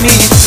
Me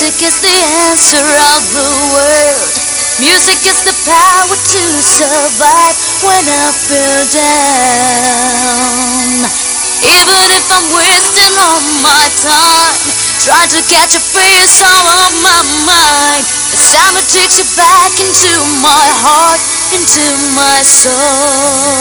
Music is the answer of the world. Music is the power to survive when I feel down. Even if I'm wasting all my time, trying to catch a face all of my mind. The sound that takes you back into my heart, into my soul.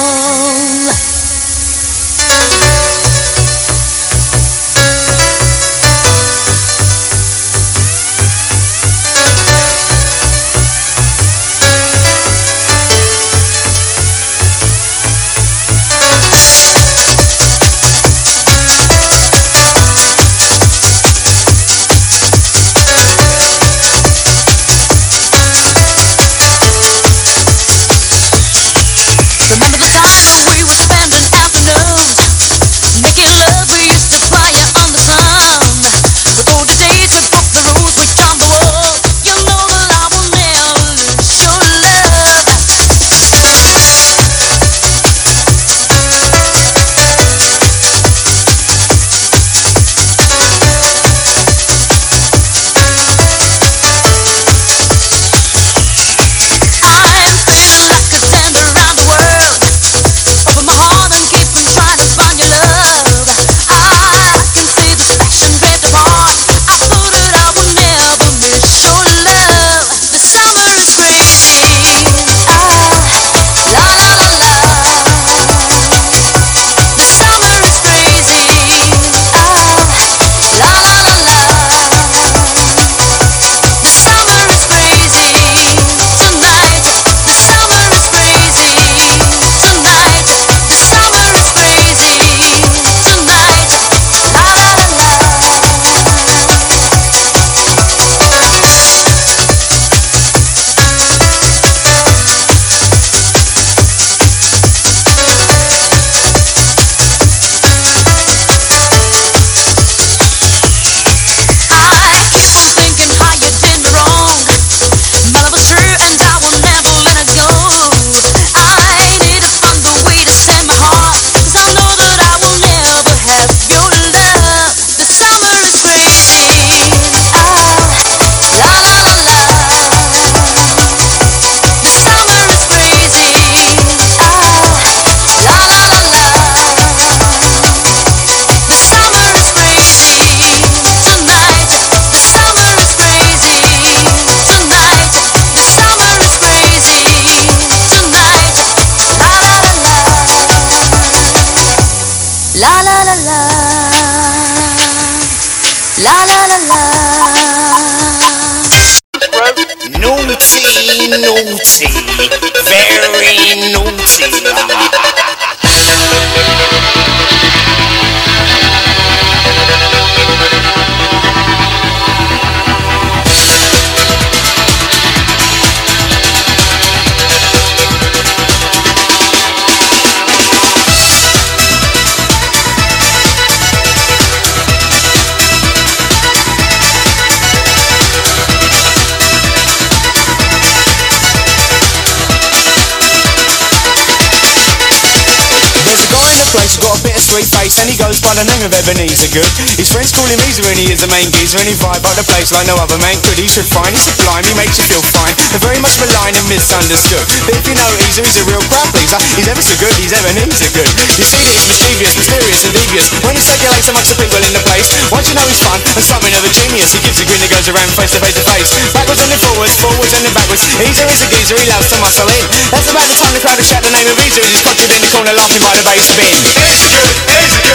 And he goes by the name of Ebeneezer Goode. His friends call him Easer and he is the main geezer and he vibe out the place like no other man could. He's refined, he's sublime, he makes you feel fine and very much maligned and misunderstood. But if you know Easer, he's a real crowd pleaser. He's ever so good, he's Ebeneezer Goode. You see he's mischievous, mysterious and devious. When he circulates amongst the people in the place, once you know he's fun and something of a genius, he gives a grin that goes around face to face to face. Backwards and then forwards, forwards and then backwards. Easer is a geezer, he loves to muscle in. That's about the time the crowd will shout the name of Easer as he's fucking in the corner laughing by the bass bin. Easy good, easy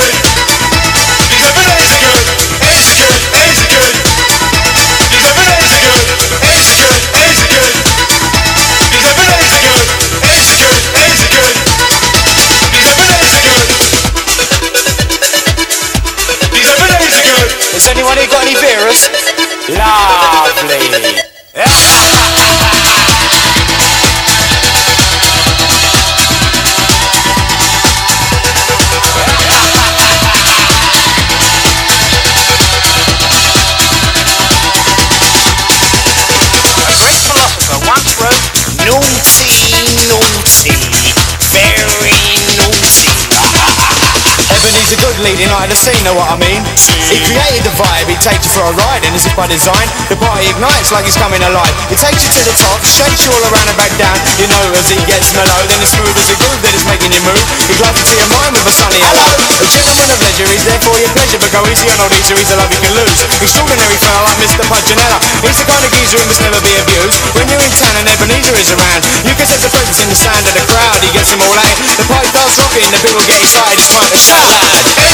Has anyone got any virus? Lovely. A leading light of the scene, know what I mean? He created the vibe, he takes you for a ride, and this is by design. The party ignites like he's coming alive. He takes you to the top, shakes you all around and back down. You know as he gets mellow, then it's smooth as a groove that is making you move. He glides into your mind with a sunny hello. A gentleman of leisure, he's there for your pleasure, but go easy on old Easter, he's a love you can lose. Extraordinary fella like Mr. Punchinella. He's the kind of geezer who must never be abused. When you're in town and Ebeneezer is around, you can sense the presence in the sound of the crowd. He gets them all out. The party starts rocking, the people get excited. It's time to shout. Easy easy easy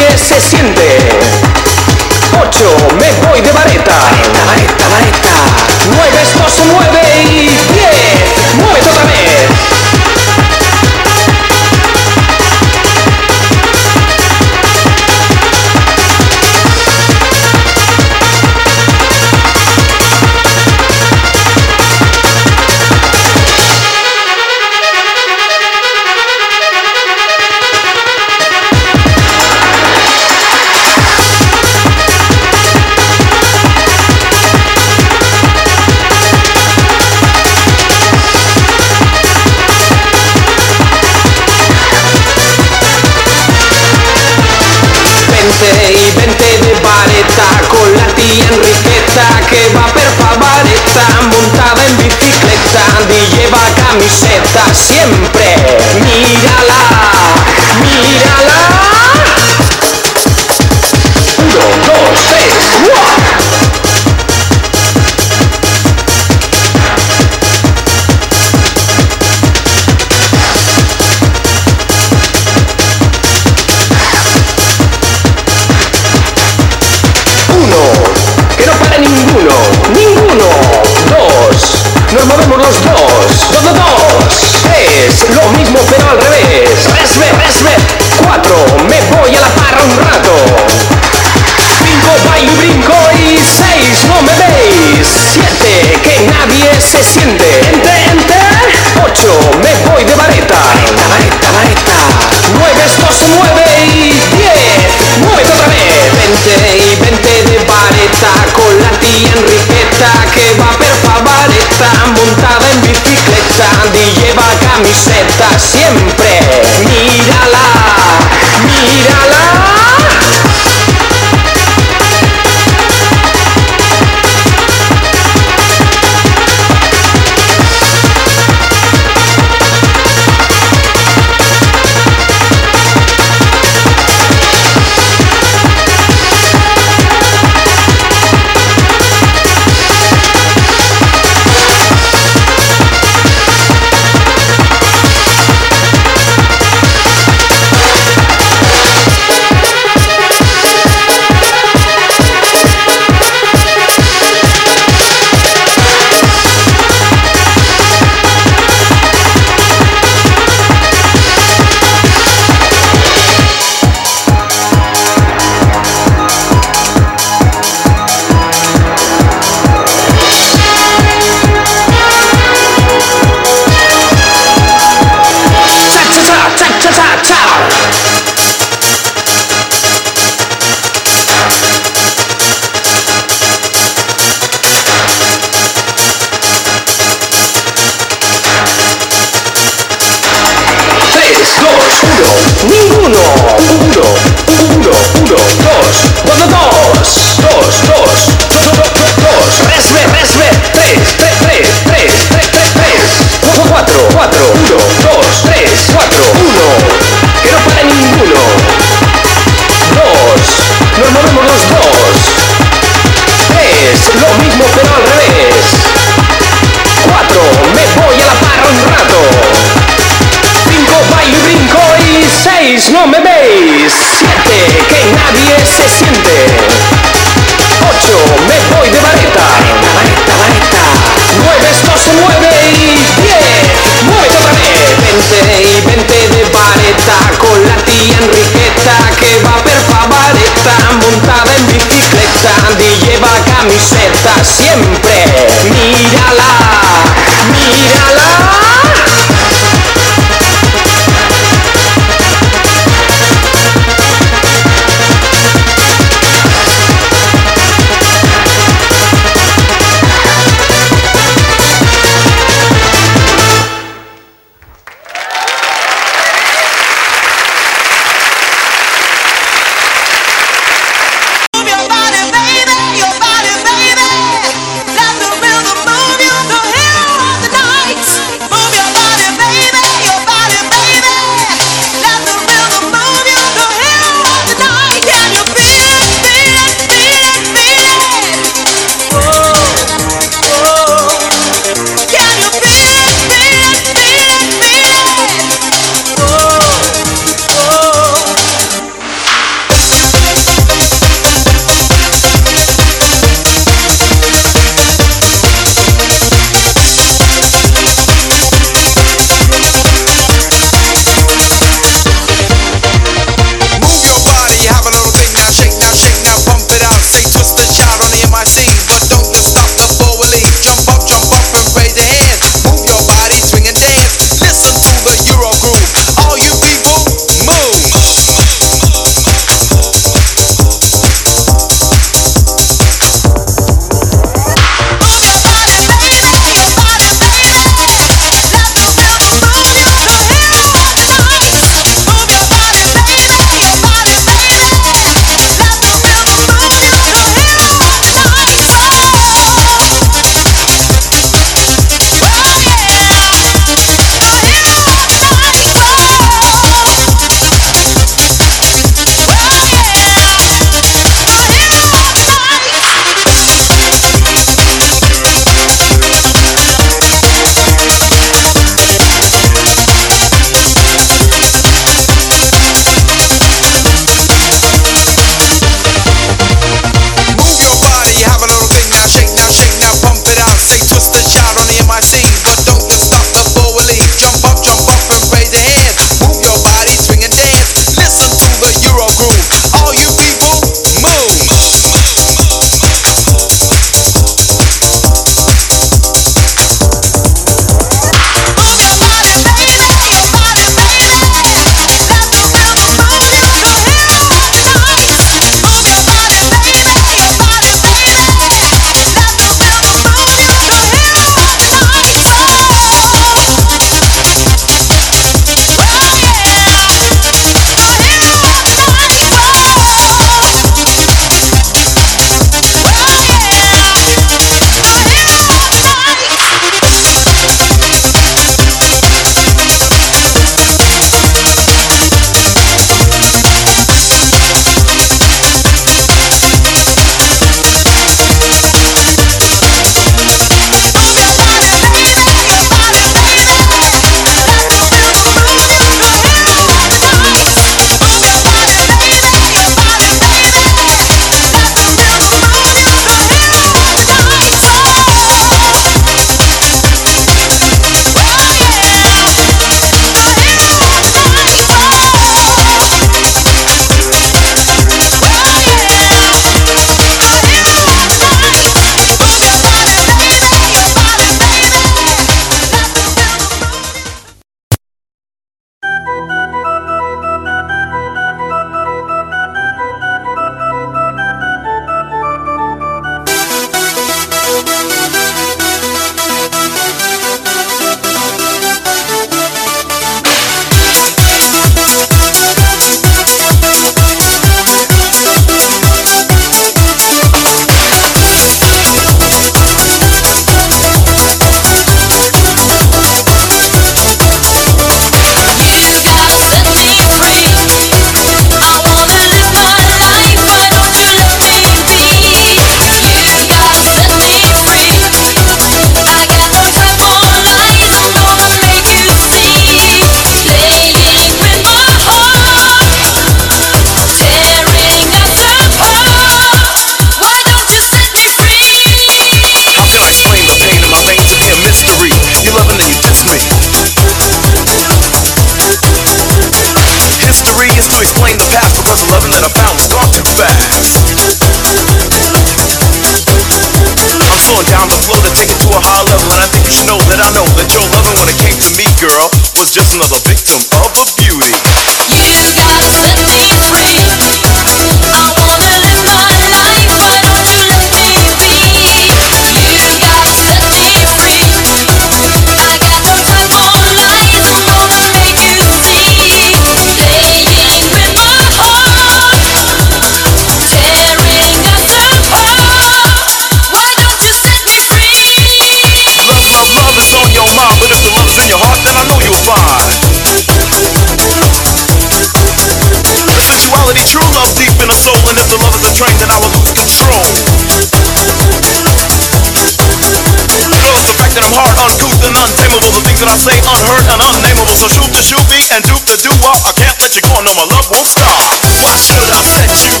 Unheard and unnameable, so shoot the shooty and duke the doo. I can't let you go, no, know my love won't stop. Why Should I set you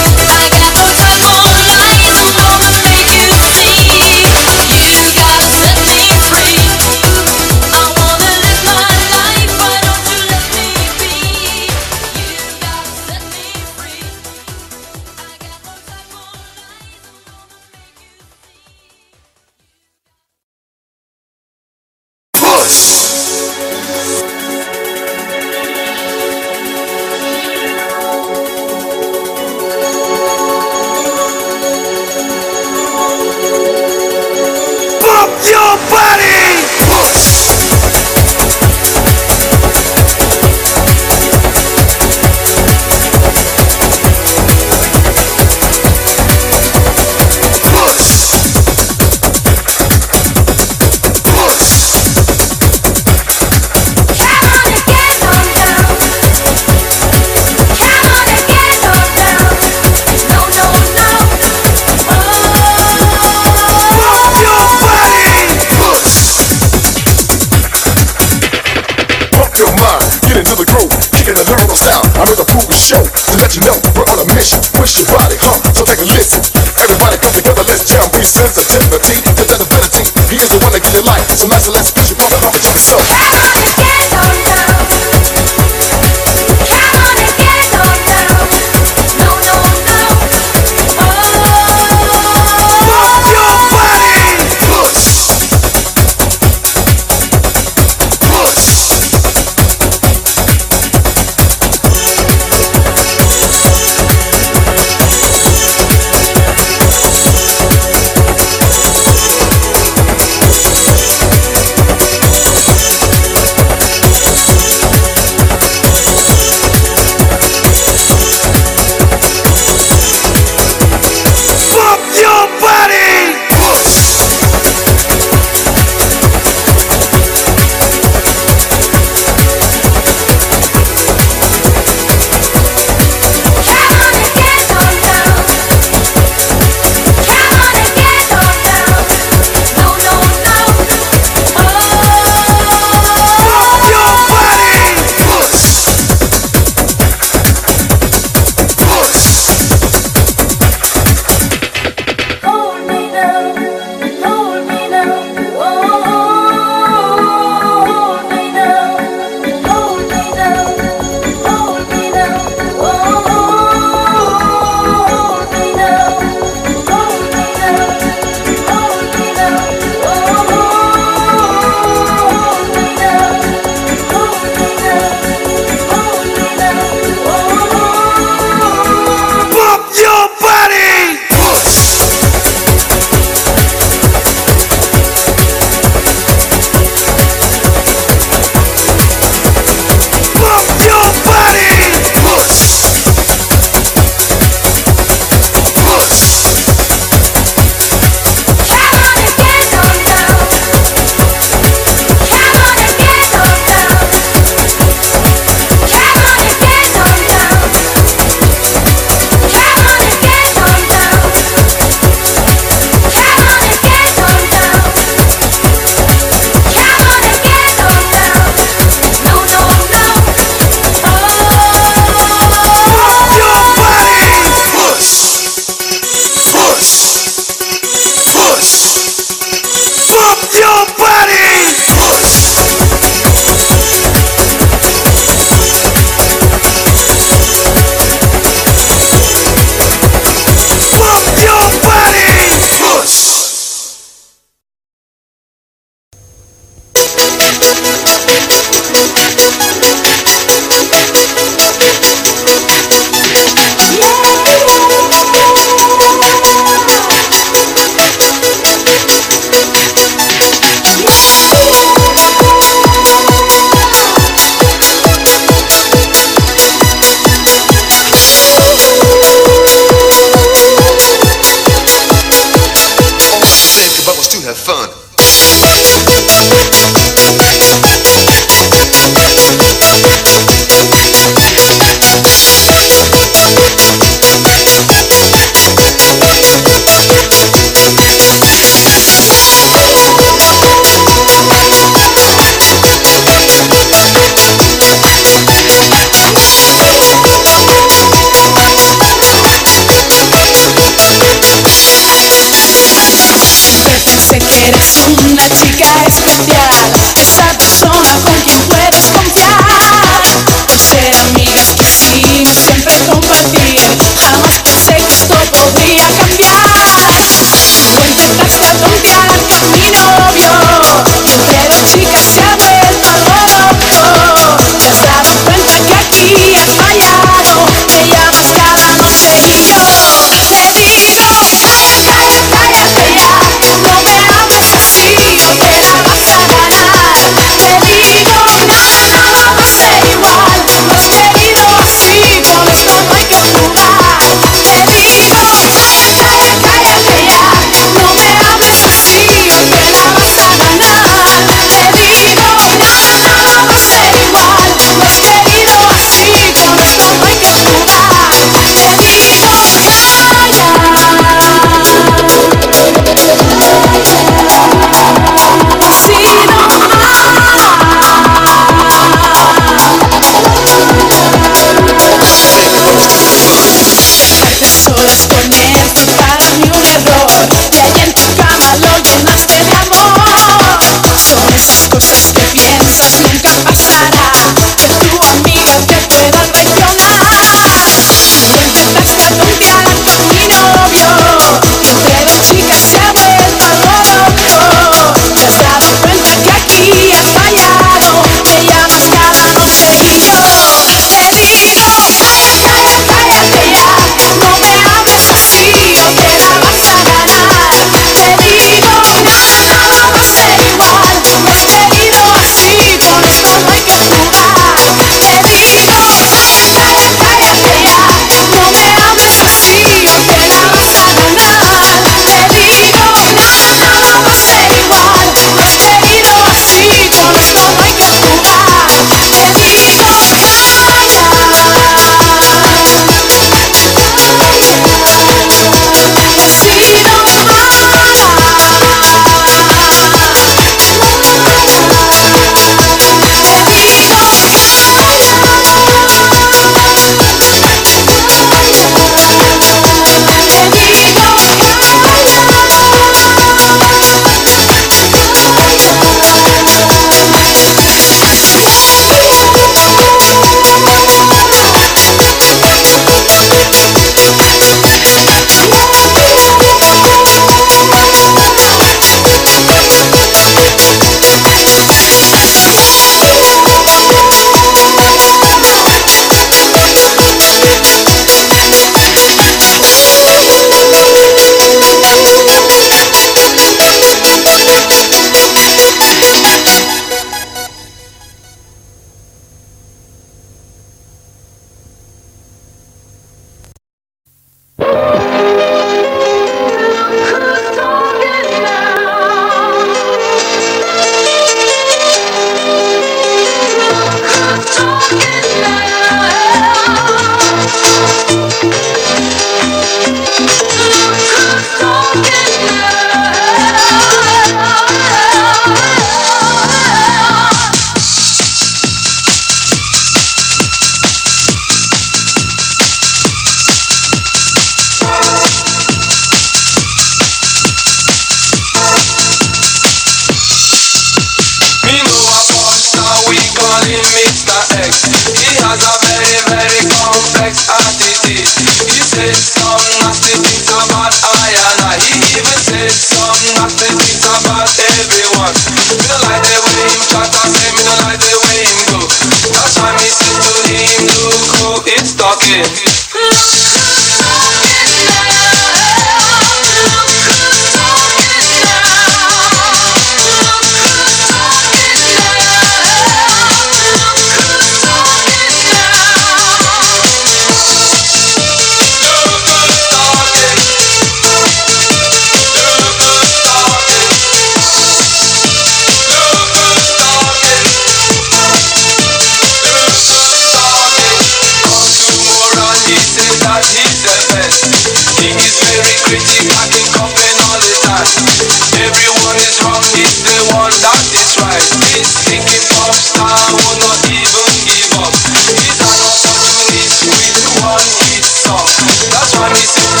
Why me say to him,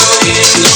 look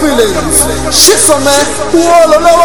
feelings. Shit from me. Who all alone?